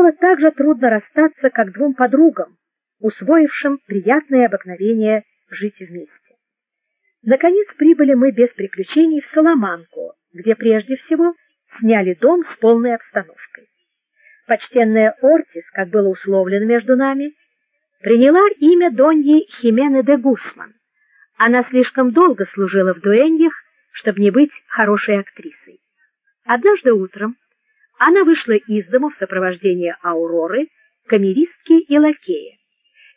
было так же трудно расстаться, как двум подругам, усвоившим приятное обыкновение жить вместе. Наконец прибыли мы без приключений в Соломанку, где прежде всего сняли дом с полной обстановкой. Почтенная Ортис, как было условлено между нами, приняла имя Доньи Химены де Гусман. Она слишком долго служила в дуэньях, чтобы не быть хорошей актрисой. Однажды утром она вышла из дома в сопровождении Ауроры, камеристки и лакея,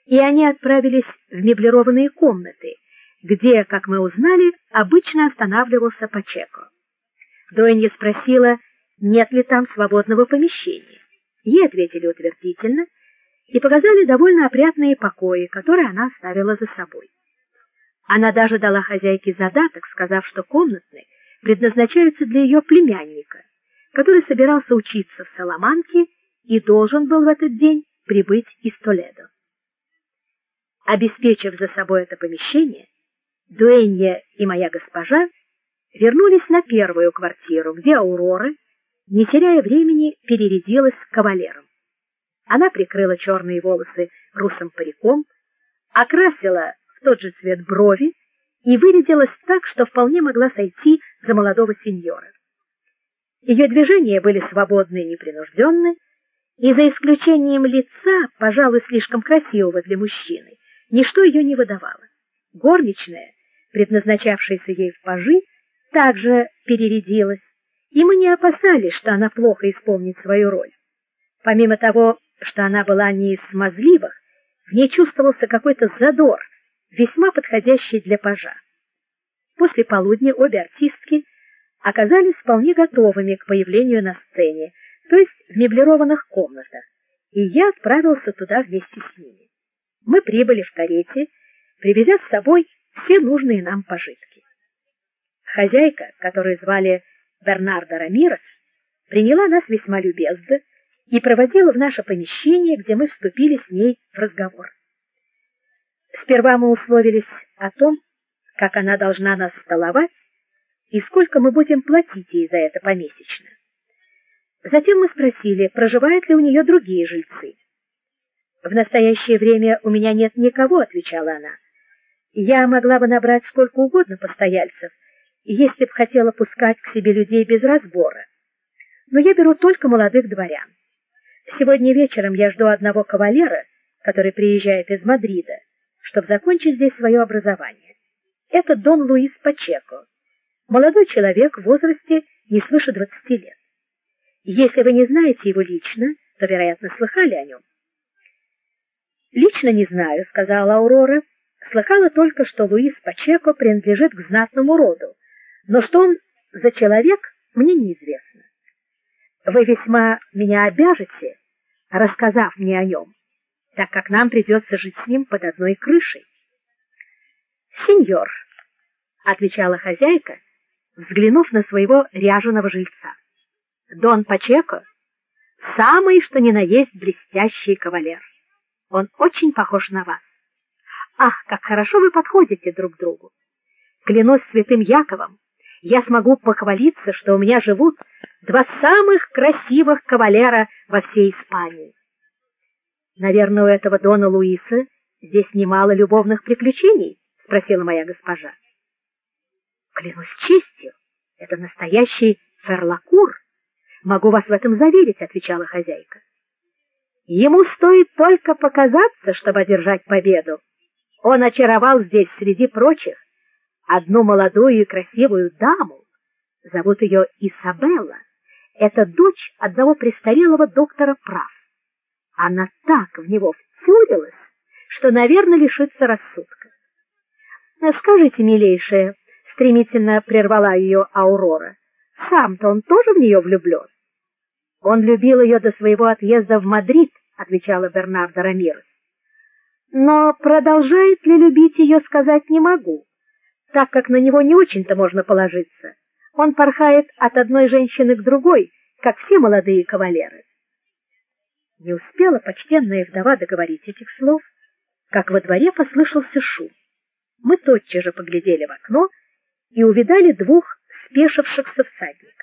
и они отправились в меблированные комнаты, где, как мы узнали, обычно останавливался Пачеко. Дуэнья спросила, нет ли там свободного помещения. Ей ответили утвердительно и показали довольно опрятные покои, которые она оставила за собой. Она даже дала хозяйке задаток, сказав, что комнатные предназначаются для ее племянника, который собирался учиться в Саламанке и должен был в этот день прибыть из Толедо. Обеспечив за собой это помещение, Дуэнья и моя госпожа вернулись на первую квартиру, где Аурора, не теряя времени, перерядилась кавалером. Она прикрыла черные волосы русым париком, окрасила в тот же цвет брови и вырядилась так, что вполне могла сойти за молодого сеньора. Ее движения были свободны и непринужденны, и за исключением лица, пожалуй, слишком красивого для мужчины, ничто ее не выдавало. Горничная, предназначавшаяся ей в пажи, также перерядилась, и мы не опасались, что она плохо исполнит свою роль. Помимо того, что она была не из смазливых, в ней чувствовался какой-то задор, весьма подходящий для пажа. После полудня обе артистки оказались вполне готовыми к появлению на сцене, то есть в меблированных комнатах, и я отправился туда вместе с ними. Мы прибыли в карете, привезя с собой все нужные нам пожитки. Хозяйка, которую звали Бернарда Рамирес, приняла нас весьма любезно и проводила в наше помещение, где мы вступили с ней в разговор. Сперва мы условились о том, как она должна нас столовать и сколько мы будем платить ей за это помесячно. Затем мы спросили, проживают ли у нее другие жильцы. В настоящее время у меня нет никого, отвечала она. Я могла бы набрать сколько угодно постояльцев, если б хотела пускать к себе людей без разбора. Но я беру только молодых дворян. Сегодня вечером я жду одного кавалера, который приезжает из Мадрида, чтобы закончить здесь свое образование. Это Дон Луис Пачеко, молодой человек в возрасте не свыше двадцати лет. Если вы не знаете его лично, то, вероятно, слыхали о нем. Лично не знаю, сказала Аурора. Слыхала только, что Луис Пачеко принадлежит к знатному роду, но что он за человек, мне неизвестно. Вы весьма меня обяжете, рассказав мне о нем, так как нам придется жить с ним под одной крышей. Сеньор, отвечала хозяйка, взглянув на своего ряженого жильца. Дон Пачеко самый что ни на есть блестящий кавалер. Он очень похож на вас. Ах, как хорошо вы подходите друг другу. Клянусь святым Яковом, я смогу похвалиться, что у меня живут два самых красивых кавалера во всей Испании. Наверное, у этого дона Луиса здесь немало любовных приключений, спросила моя госпожа. Клянусь честью, это настоящий ферлакур. Могу вас в этом заверить, отвечала хозяйка. Ему стоит только показаться, чтобы одержать победу. Он очаровал здесь среди прочих одну молодую и красивую даму. Зовут ее Изабелла. Это дочь одного престарелого доктора прав. Она так в него втюрилась, что, наверное, лишится рассудка. Скажите, милейшая, стремительно прервала ее Аурора. Сам-то он тоже в нее влюблен. Он любил ее до своего отъезда в Мадрид, отвечала Бернарда Рамирес. Но продолжает ли любить ее, сказать не могу, так как на него не очень-то можно положиться. Он порхает от одной женщины к другой, как все молодые кавалеры. Не успела почтенная вдова договорить этих слов, как во дворе послышался шум. Мы тотчас же поглядели в окно и увидали двух спешившихся всадников.